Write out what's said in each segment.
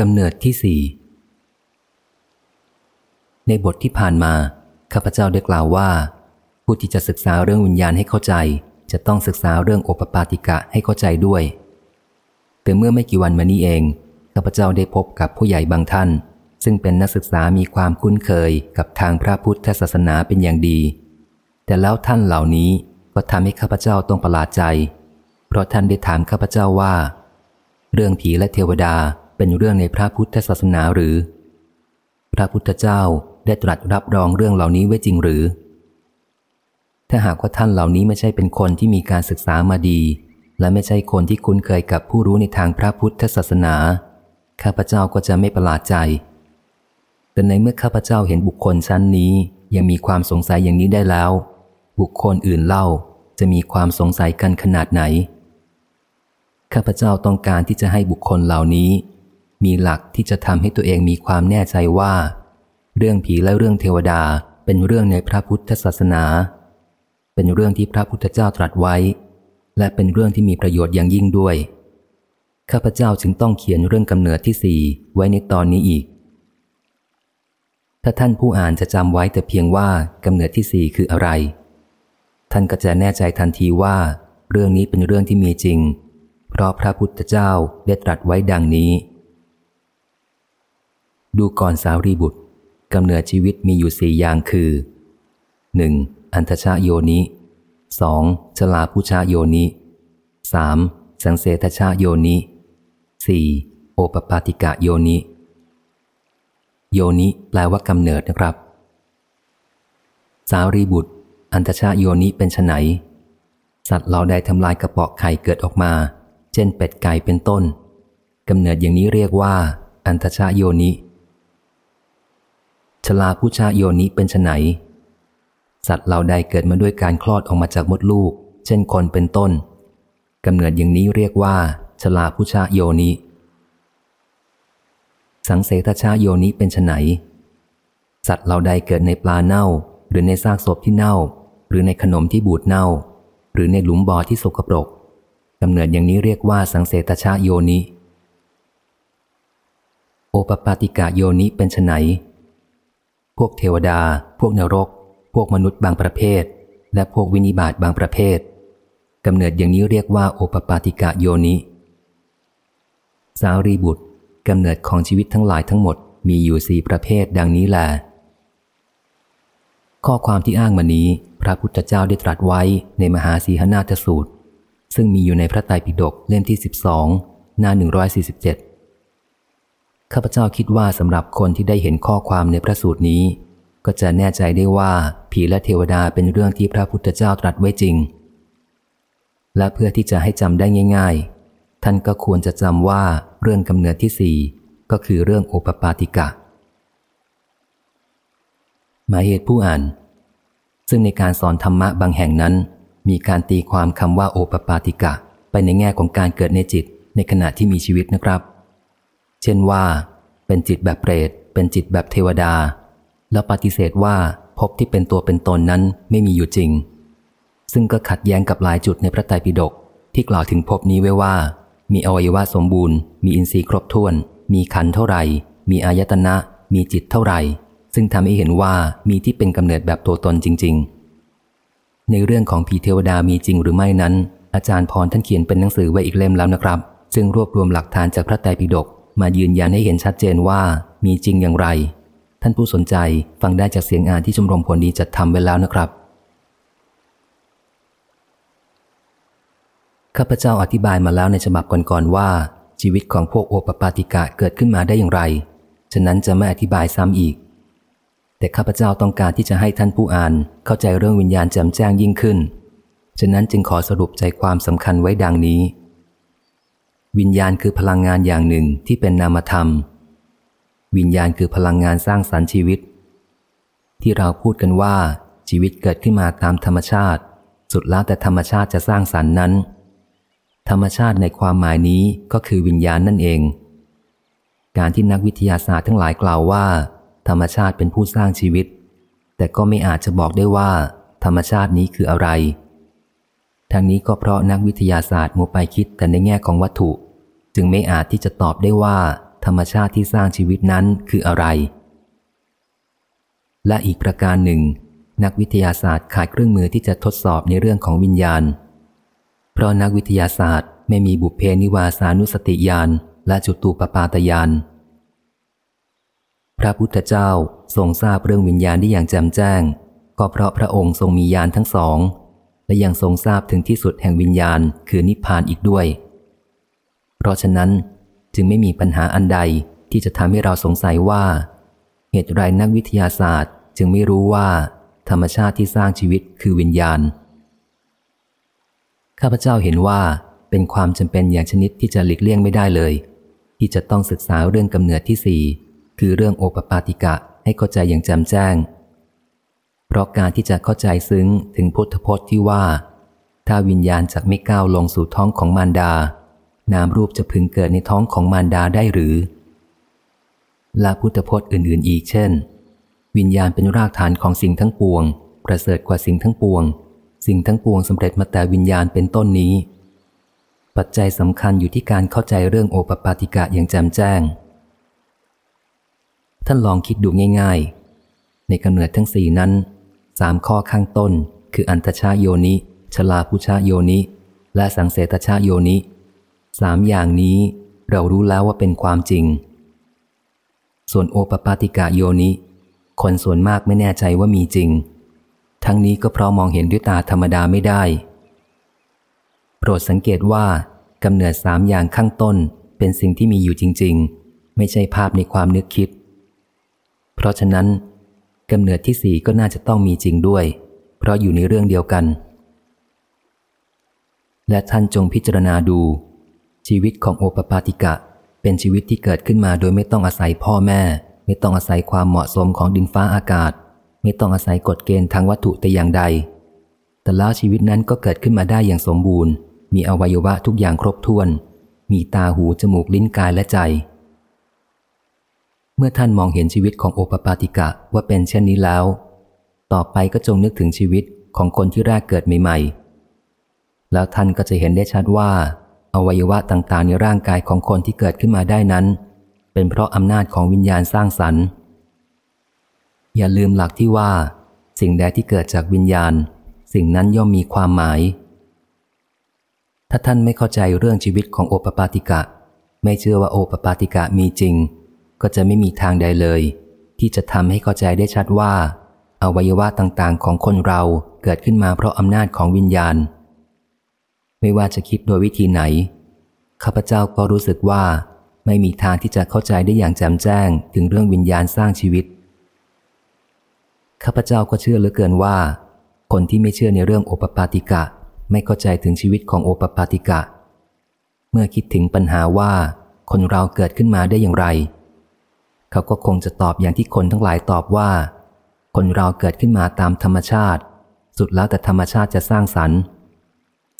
กำเนิดที่สี่ในบทที่ผ่านมา ข้าพเจ้าได้กล่าวว่า ผู้ที่จะศึกษาเรื่องวิญญาณให้เข้าใจ จะต้องศึกษาเรื่องโอปปาติกะให้เข้าใจด้วย แต่เมื่อไม่กี่วันมานี้เอง ข้าพเจ้าได้พบกับผู้ใหญ่บางท่าน ซึ่งเป็นนักศึกษามีความคุ้นเคยกับทางพระพุทธศาสนาเป็นอย่างดี แต่แล้วท่านเหล่านี้ก็ทำให้ข้าพเจ้าต้องประหลาดใจ เพราะท่านได้ถามข้าพเจ้าว่า เรื่องผีและเทวดา เป็นเรื่องในพระพุทธศาสนาหรือ พระพุทธเจ้าได้ตรัสรับรองเรื่องเหล่านี้ไว้จริงหรือ ถ้าหากว่าท่านเหล่านี้ไม่ใช่เป็นคนที่มีการศึกษามาดี และไม่ใช่คนที่คุ้นเคยกับผู้รู้ในทางพระพุทธศาสนา ข้าพเจ้าก็จะไม่ประหลาดใจ แต่ในเมื่อข้าพเจ้าเห็นบุคคลชั้นนี้ยังมีความสงสัยอย่างนี้ได้แล้ว บุคคลอื่นเล่าจะมีความสงสัยกันขนาดไหน ข้าพเจ้าต้องการที่จะให้บุคคลเหล่านี้ มีหลักที่จะทำให้ตัวเองมีความแน่ใจว่า เรื่องผีและเรื่องเทวดาเป็นเรื่องในพระพุทธศาสนา เป็นเรื่องที่พระพุทธเจ้าตรัสไว้ และเป็นเรื่องที่มีประโยชน์อย่างยิ่งด้วย ข้าพเจ้าจึงต้องเขียนเรื่องกำเนิดที่สี่ไว้ในตอนนี้อีก ถ้าท่านผู้อ่านจะจำไว้แต่เพียงว่ากำเนิดที่สี่คืออะไร ท่านก็จะแน่ใจทันทีว่า เรื่องนี้เป็นเรื่องที่มีจริง เพราะพระพุทธเจ้าได้ตรัสไว้ดังนี้ ดูก่อนสาวรีบุตรกำเนิดชีวิตมีอยู่สี่อย่างคือ 1. อันทชาโยนิ 2. ชลาพุชาโยนิ 3. สังเสทชาโยนิ 4. โอปปาติกะโยนิ โยนิแปลว่ากำเนิดนะครับ สาวรีบุตร อันทชาโยนิเป็นไนสัตว์เหล่าใดทำลายกระปอกไข่เกิดออกมา เช่นเป็ดไก่เป็นต้นกำเนิดอย่างนี้เรียกว่า อันทชาโยนิ ชลาผู้ชาโยนิเป็นไนสัตว์เหล่าใดเกิดมาด้วยการคลอดออกมาจากมดลูก เช่นคนเป็นต้นกำเนิดอย่างนี้เรียกว่าชลาผู้ชาโยนิ สังเสทชาโยนิเป็นไนสัตว์เหล่าใดเกิดในปลาเน่า หรือในซากศพที่เน่า หรือในขนมที่บูดเน่า หรือในหลุมบ่อที่สกปรกกำเนิดอย่างนี้เรียกว่าสังเสตชาโยนิ โอปปาติกะโยนิเป็นไน พวกเทวดา พวกนรก พวกมนุษย์บางประเภท และพวกวินิบาตบางประเภทกำเนิดอย่างนี้เรียกว่าโอปปาติกะโยนิ สาวรีบุตรกำเนิดของชีวิตทั้งหลายทั้งหมดมีอยู่สี่ประเภทดังนี้แหละข้อความที่อ้างมานี้ พระพุทธเจ้าได้ตรัสไว้ในมหาสีหนาทสูตร ซึ่งมีอยู่ในพระไตรปิฎกเล่มที่ 12 หน้า 147 ข้าพเจ้าคิดว่าสำหรับคนที่ได้เห็นข้อความในพระสูตรนี้ ก็จะแน่ใจได้ว่าผีและเทวดาเป็นเรื่องที่พระพุทธเจ้าตรัสไว้จริง และเพื่อที่จะให้จำได้ง่าย ๆ ท่านก็ควรจะจำว่าเรื่องกำเนิดที่สี่ก็คือเรื่องโอปปาติกะ หมายเหตุผู้อ่าน ซึ่งในการสอนธรรมะบางแห่งนั้น มีการตีความคำว่าโอปปาติกะ ไปในแง่ของการเกิดในจิตในขณะที่มีชีวิตนะครับ เช่นว่า เป็นจิตแบบเปรต เป็นจิตแบบเทวดา แล้วปฏิเสธว่าพบที่เป็นตัวเป็นตนนั้นไม่มีอยู่จริง ซึ่งก็ขัดแย้งกับหลายจุดในพระไตรปิฎกที่กล่าวถึงพบนี้ไว้ว่า มีอวัยวะสมบูรณ์ มีอินทรีย์ครบถ้วน มีขันเท่าไหร่ มีอายตนะ มีจิตเท่าไหร่ ซึ่งทำให้เห็นว่ามีที่เป็นกำเนิดแบบตัวตนจริง ๆ ในเรื่องของผีเทวดามีจริงหรือไม่นั้น อาจารย์พรท่านเขียนเป็นหนังสือไว้อีกเล่มแล้วนะครับ ซึ่งรวบรวมหลักฐานจากพระไตรปิฎก มายืนยันให้เห็นชัดเจนว่ามีจริงอย่างไร ท่านผู้สนใจฟังได้จากเสียงอ่านที่ชมรมผลดีจัดทำไว้แล้วนะครับ ข้าพเจ้าอธิบายมาแล้วในฉบับก่อนๆว่า ชีวิตของพวกโอปปาติกะเกิดขึ้นมาได้อย่างไร ฉะนั้นจะไม่อธิบายซ้ำอีก แต่ข้าพเจ้าต้องการที่จะให้ท่านผู้อ่าน เข้าใจเรื่องวิญญาณแจ่มแจ้งยิ่งขึ้น ฉะนั้นจึงขอสรุปใจความสำคัญไว้ดังนี้ วิญญาณคือพลังงานอย่างหนึ่งที่เป็นนามธรรม วิญญาณคือพลังงานสร้างสรรค์ชีวิต ที่เราพูดกันว่าชีวิตเกิดขึ้นมาตามธรรมชาติ สุดแล้วแต่ธรรมชาติจะสร้างสรรค์นั้น ธรรมชาติในความหมายนี้ก็คือวิญญาณนั่นเอง การที่นักวิทยาศาสตร์ทั้งหลายกล่าวว่า ธรรมชาติเป็นผู้สร้างชีวิต แต่ก็ไม่อาจจะบอกได้ว่า ธรรมชาตินี้คืออะไรทั้งนี้ก็เพราะนักวิทยาศาสตร์มัวไปคิดแต่ในแง่ของวัตถุ จึงไม่อาจที่จะตอบได้ว่า ธรรมชาติที่สร้างชีวิตนั้นคืออะไร และอีกประการหนึ่ง นักวิทยาศาสตร์ขาดเครื่องมือที่จะทดสอบในเรื่องของวิญญาณ เพราะนักวิทยาศาสตร์ไม่มีบุพเพนิวาสานุสติญาณและจุตูปปาตญาณพระพุทธเจ้าทรงทราบเรื่องวิญญาณได้อย่างแจ่มแจ้ง ก็เพราะพระองค์ทรงมีญาณทั้งสอง และยังทรงทราบถึงที่สุดแห่งวิญญาณคือนิพพานอีกด้วย ราะฉะนั้นจึงไม่มีปัญหาอันใดที่จะทำให้เราสงสัยว่า เหตุไรนักวิทยาศาสตร์ จึงไม่รู้ว่า ธรรมชาติที่สร้างชีวิตคือวิญญาณ ข้าพเจ้าเห็นว่าเป็นความจำเป็นอย่างชนิดที่จะหลีกเลี่ยงไม่ได้เลย ที่จะต้องศึกษาเรื่องกำเนิดที่สี่คือเรื่องโอปปาติกะให้เข้าใจอย่างแจ่มแจ้ง เพราะการที่จะเข้าใจซึ้งถึงพุทธพจน์ที่ว่า ถ้าวิญญาณจากไม่ก้าวลงสู่ท้องของมารดา นามรูปจะพึงเกิดในท้องของมารดาได้หรือ และพุทธพจน์อื่น ๆ อีกเช่น วิญญาณเป็นรากฐานของสิ่งทั้งปวง ประเสริฐกว่าสิ่งทั้งปวง สิ่งทั้งปวงสำเร็จมาแต่วิญญาณเป็นต้นนี้ ปัจจัยสำคัญอยู่ที่การเข้าใจเรื่องโอปปาติกะอย่างแจ่มแจ้ง ท่านลองคิดดูง่าย ๆ ในกำเนิดทั้งสี่นั้นสามข้อข้างต้น คืออันตชาโยนิชลาพุชาโยนิ และสังเสตชาโยนิ สามอย่างนี้เรารู้แล้วว่าเป็นความจริง ส่วนโอปปาติกาโยนิคนส่วนมากไม่แน่ใจว่ามีจริง ทั้งนี้ก็เพราะมองเห็นด้วยตาธรรมดาไม่ได้ โปรดสังเกตว่ากำเนิดสามอย่างข้างต้นเป็นสิ่งที่มีอยู่จริง ๆ ไม่ใช่ภาพในความนึกคิด เพราะฉะนั้นกำเนิดที่สี่ก็น่าจะต้องมีจริงด้วย เพราะอยู่ในเรื่องเดียวกัน และท่านจงพิจารณาดู ชีวิตของโอปปาติกะ เป็นชีวิตที่เกิดขึ้นมาโดยไม่ต้องอาศัยพ่อแม่ ไม่ต้องอาศัยความเหมาะสมของดินฟ้าอากาศ ไม่ต้องอาศัยกฎเกณฑ์ทางวัตถุแต่อย่างใด แต่แล้วชีวิตนั้นก็เกิดขึ้นมาได้อย่างสมบูรณ์ มีอวัยวะทุกอย่างครบถ้วน มีตาหูจมูกลิ้นกายและใจ เมื่อท่านมองเห็นชีวิตของโอปปาติกะว่าเป็นเช่นนี้แล้ว ต่อไปก็จงนึกถึงชีวิตของคนที่แรกเกิดใหม่ ๆ แล้วท่านก็จะเห็นได้ชัดว่า อวัยวะต่างๆ ในร่างกายของคนที่เกิดขึ้นมาได้นั้น เป็นเพราะอำนาจของวิญญาณสร้างสรรค์ อย่าลืมหลักที่ว่า สิ่งใดที่เกิดจากวิญญาณ สิ่งนั้นย่อมมีความหมาย ถ้าท่านไม่เข้าใจเรื่องชีวิตของโอปปาติกะ ไม่เชื่อว่าโอปปาติกะมีจริง ก็จะไม่มีทางใดเลย ที่จะทำให้เข้าใจได้ชัดว่า อวัยวะต่างๆ ของคนเราเกิดขึ้นมาเพราะอำนาจของวิญญาณ ไม่ว่าจะคิดโดยวิธีไหน ข้าพเจ้าก็รู้สึกว่า ไม่มีทางที่จะเข้าใจได้อย่างแจ่มแจ้งถึงเรื่องวิญญาณสร้างชีวิต ข้าพเจ้าก็เชื่อเหลือเกินว่า คนที่ไม่เชื่อในเรื่องโอปปาติกะ ไม่เข้าใจถึงชีวิตของโอปปาติกะ เมื่อคิดถึงปัญหาว่า คนเราเกิดขึ้นมาได้อย่างไร เขาก็คงจะตอบอย่างที่คนทั้งหลายตอบว่า คนเราเกิดขึ้นมาตามธรรมชาติ สุดแล้วแต่ธรรมชาติจะสร้างสรรค์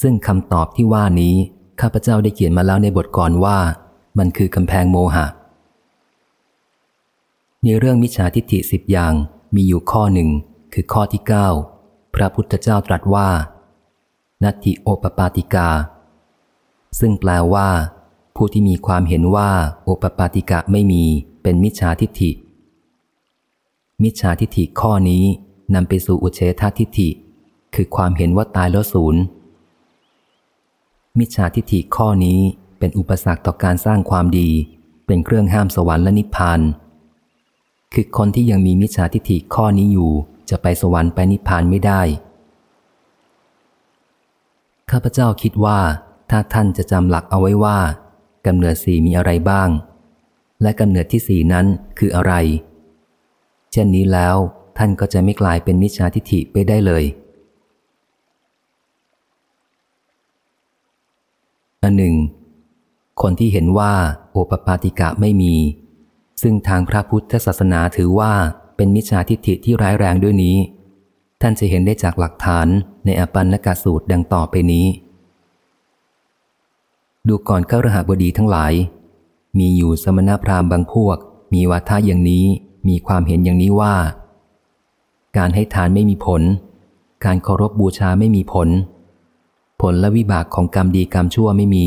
ซึ่งคำตอบที่ว่านี้ข้าพเจ้าได้เขียนมาแล้วในบทก่อนว่า มันคือกำแพงโมหะ ในเรื่องมิจฉาทิฏฐิสิบอย่างมีอยู่ข้อหนึ่งคือข้อที่เก้าพระพุทธเจ้าตรัสว่า นัตติโอปปาติกา ซึ่งแปลว่า ผู้ที่มีความเห็นว่าโอปปาติกะไม่มีเป็นมิจฉาทิฏฐิ มิจฉาทิฏฐิข้อนี้นำไปสู่อุเฉททิฏฐิ คือความเห็นว่าตายแล้วศูนย์ มิจฉาทิฏฐิข้อนี้เป็นอุปสรรคต่อการสร้างความดี เป็นเครื่องห้ามสวรรค์และนิพพาน คือคนที่ยังมีมิจฉาทิฏฐิข้อนี้อยู่ จะไปสวรรค์ไปนิพพานไม่ได้ ข้าพเจ้าคิดว่า ถ้าท่านจะจำหลักเอาไว้ว่ากำเนิดสี่มีอะไรบ้าง และกำเนิดที่สี่นั้นคืออะไร เช่นนี้แล้วท่านก็จะไม่กลายเป็นมิจฉาทิฏฐิไปได้เลย อันหนึ่ง คนที่เห็นว่าโอปปาติกะไม่มี ซึ่งทางพระพุทธศาสนาถือว่าเป็นมิจฉาทิฏฐิที่ร้ายแรงด้วยนี้ ท่านจะเห็นได้จากหลักฐานในอปันนกสูตรดังต่อไปนี้ ดูก่อนเข้ารหบดีทั้งหลาย มีอยู่สมณพราหมณ์บางพวก มีวาทะอย่างนี้มีความเห็นอย่างนี้ว่า การให้ทานไม่มีผล การเคารพบบูชาไม่มีผล ผลและวิบากของกรรมดีกรรมชั่วไม่มี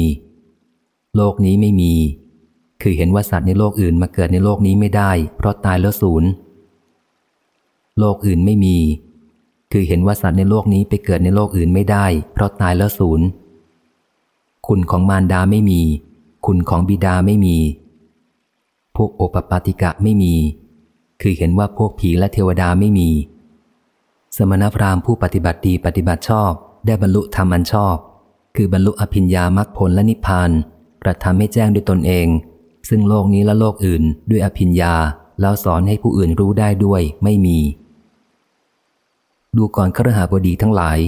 โลกนี้ไม่มี คือเห็นว่าสัตว์ในโลกอื่นมาเกิดในโลกนี้ไม่ได้ เพราะตายแล้วศูนย์โลกอื่นไม่มี คือเห็นว่าสัตว์ในโลกนี้ไปเกิดในโลกอื่นไม่ได้ เพราะตายแล้วศูนย์คุณของมารดาไม่มี คุณของบิดาไม่มี พวกโอปปาติกะไม่มี คือเห็นว่าพวกผีและเทวดาไม่มี สมณพราหมณ์ผู้ปฏิบัติดีปฏิบัติชอบ ได้บรรลุธรรมอันชอบ คือบรรลุอภิญญามรรคผลและนิพพานกระทำให้แจ้งด้วยตนเอง ซึ่งโลกนี้และโลกอื่นด้วยอภิญญาแล้วสอนให้ผู้อื่นรู้ได้ด้วยไม่มี ดูก่อนครหาบดีทั้งหลาย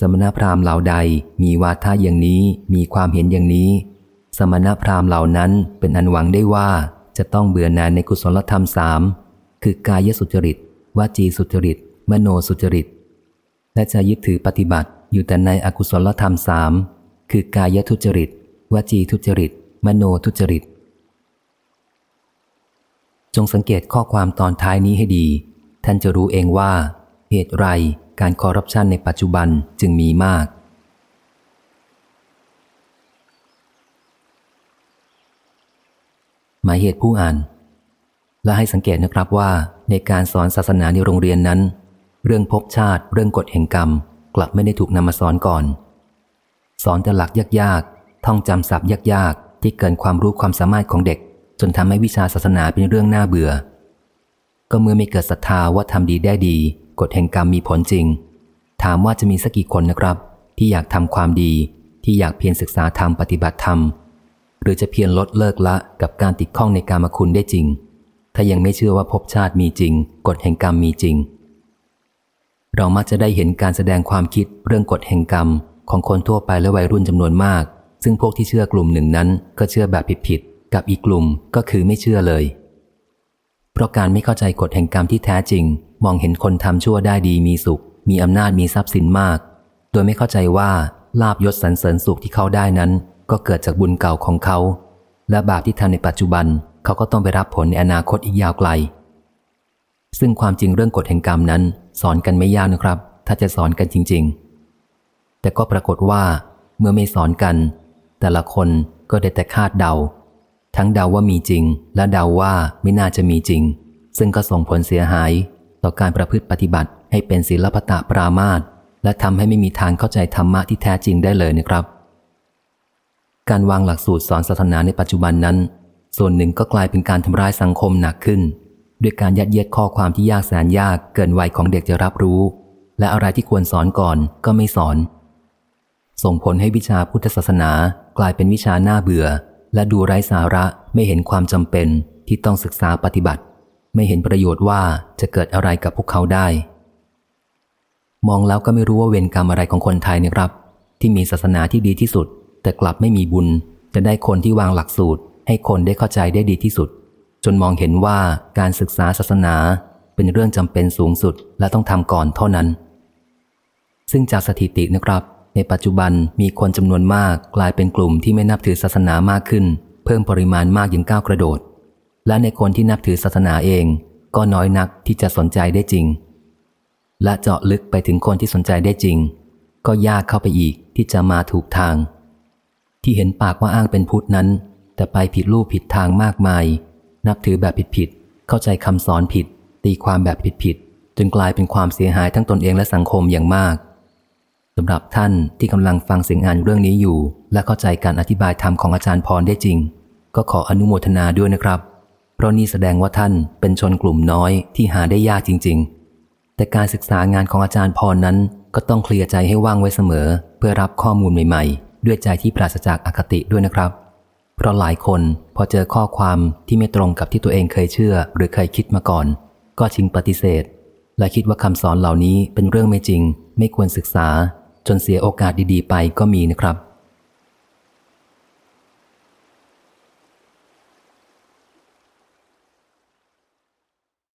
สมณพราหมณ์เหล่าใดมีวาทะอย่างนี้มีความเห็นอย่างนี้ สมณพราหมณ์เหล่านั้นเป็นอันหวังได้ว่าจะต้องเบื่อหน่ายในกุศลธรรมสามคือกายสุจริตวจีสุจริต มโนสุจริต และจะยึดถือปฏิบัติ อยู่แต่ในอกุศลธรรมสามคือกายทุจริต วจีทุจริต มโนทุจริต จงสังเกตข้อความตอนท้ายนี้ให้ดี ท่านจะรู้เองว่า เหตุไรการคอร์รัปชันในปัจจุบันจึงมีมาก หมายเหตุผู้อ่าน และให้สังเกตนะครับว่าในการสอนศาสนาในโรงเรียนนั้น เรื่องภพชาติเรื่องกฎแห่งกรรม กลับไม่ได้ถูกนำมาสอนก่อน สอนแต่หลักยากท่องจำศัพท์ยากๆ ที่เกินความรู้ความสามารถของเด็ก จนทำให้วิชาศาสนาเป็นเรื่องน่าเบื่อ ก็เมื่อไม่เกิดศรัทธาว่าทำดีได้ดี กฎแห่งกรรมมีผลจริง ถามว่าจะมีสักกี่คนนะครับ ที่อยากทำความดี ที่อยากเพียรศึกษาธรรมปฏิบัติธรรม หรือจะเพียรลดเลิกละกับการติดข้องในการมคุณได้จริง ถ้ายังไม่เชื่อว่าภพชาติมีจริง กฎแห่งกรรมมีจริง เรามักจะได้เห็นการแสดงความคิดเรื่องกฎแห่งกรรม ของคนทั่วไปและวัยรุ่นจำนวนมาก ซึ่งพวกที่เชื่อกลุ่มหนึ่งนั้น ก็เชื่อแบบผิดๆกับอีกกลุ่มก็คือไม่เชื่อเลย เพราะการไม่เข้าใจกฎแห่งกรรมที่แท้จริง มองเห็นคนทำชั่วได้ดีมีสุข มีอำนาจมีทรัพย์สินมาก โดยไม่เข้าใจว่าลาบยศสรรเสริญสุขที่เขาได้นั้น ก็เกิดจากบุญเก่าของเขา และบาปที่ทำในปัจจุบัน เขาก็ต้องไปรับผลในอนาคตอีกยาวไกล ซึ่งความจริงเรื่องกฎแห่งกรรมนั้น สอนกันไม่ยากนะครับ ถ้าจะสอนกันจริง ๆ แต่ก็ปรากฏว่า เมื่อไม่สอนกัน แต่ละคนก็ได้แต่คาดเดา ทั้งเดาว่ามีจริง และเดาว่าไม่น่าจะมีจริง ซึ่งก็ส่งผลเสียหาย ต่อการประพฤติปฏิบัติให้เป็นศีลปตะปรามาตและทำให้ไม่มีทางเข้าใจธรรมะที่แท้จริงได้เลยนะครับ การวางหลักสูตรสอนศาสนาในปัจจุบันนั้น ส่วนหนึ่งก็กลายเป็นการทำร้ายสังคมหนักขึ้น ด้วยการยัดเยียดข้อความที่ยากแสนยากเกินวัยของเด็กจะรับรู้ และอะไรที่ควรสอนก่อนก็ไม่สอน ส่งผลให้วิชาพุทธศาสนากลายเป็นวิชาหน้าเบื่อ และดูไร้สาระไม่เห็นความจำเป็นที่ต้องศึกษาปฏิบัติ ไม่เห็นประโยชน์ว่าจะเกิดอะไรกับพวกเขาได้ มองแล้วก็ไม่รู้ว่าเวรกรรมอะไรของคนไทยนะครับ ที่มีศาสนาที่ดีที่สุด แต่กลับไม่มีบุญ จะได้คนที่วางหลักสูตร ให้คนได้เข้าใจได้ดีที่สุด จนมองเห็นว่าการศึกษาศาสนาเป็นเรื่องจำเป็นสูงสุดและต้องทำก่อนเท่านั้น ซึ่งจากสถิตินะครับ ในปัจจุบันมีคนจำนวนมากกลายเป็นกลุ่มที่ไม่นับถือศาสนามากขึ้น เพิ่มปริมาณมากอย่างก้าวกระโดด และในคนที่นับถือศาสนาเอง ก็น้อยนักที่จะสนใจได้จริง และเจาะลึกไปถึงคนที่สนใจได้จริง ก็ยากเข้าไปอีกที่จะมาถูกทาง ที่เห็นปากว่าอ้างเป็นพุทธนั้น แต่ไปผิดรูปผิดทางมากมาย นับถือแบบผิดๆเข้าใจคำสอนผิด ตีความแบบผิดๆจนกลายเป็นความเสียหายทั้งตนเองและสังคมอย่างมากสำหรับท่านที่กำลังฟังเสียงอ่านเรื่องนี้อยู่ และเข้าใจการอธิบายธรรมของอาจารย์พรได้จริง ก็ขออนุโมทนาด้วยนะครับ เพราะนี่แสดงว่าท่านเป็นชนกลุ่มน้อยที่หาได้ยากจริง ๆ แต่การศึกษางานของอาจารย์พรนั้น ก็ต้องเคลียร์ใจให้ว่างไว้เสมอ เพื่อรับข้อมูลใหม่ ๆ ด้วยใจที่ปราศจากอคติด้วยนะครับ เพราะหลายคนพอเจอข้อความที่ไม่ตรงกับที่ตัวเองเคยเชื่อ หรือเคยคิดมาก่อน ก็ชิงปฏิเสธ และคิดว่าคำสอนเหล่านี้เป็นเรื่องไม่จริง ไม่ควรศึกษา จนเสียโอกาสดีๆ ไปก็มีนะครับ